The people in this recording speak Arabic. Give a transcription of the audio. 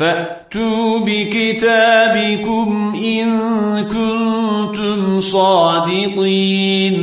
فأتوا بكتابكم إن كنتم صادقين.